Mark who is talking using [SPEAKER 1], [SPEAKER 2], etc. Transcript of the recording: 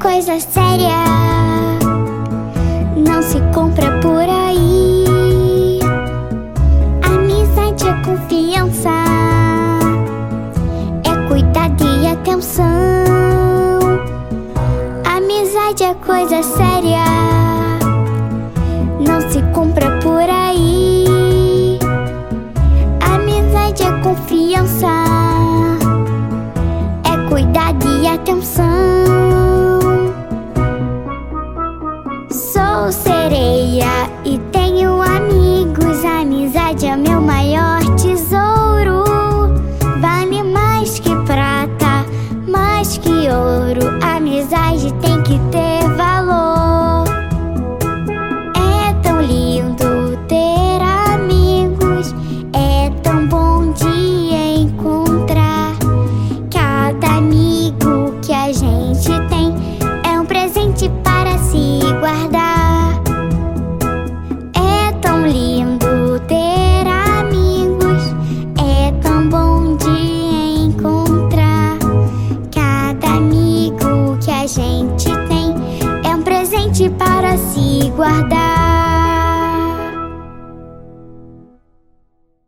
[SPEAKER 1] coisa séria, não se compra por aí. Amizade é confiança, é cuidado e atenção. Amizade é coisa séria, não se compra por aí. Amizade é confiança, é cuidado e atenção. Sou sereia e tenho amigos. Amizade é meu maior tesouro. Vale mais que para se guardar.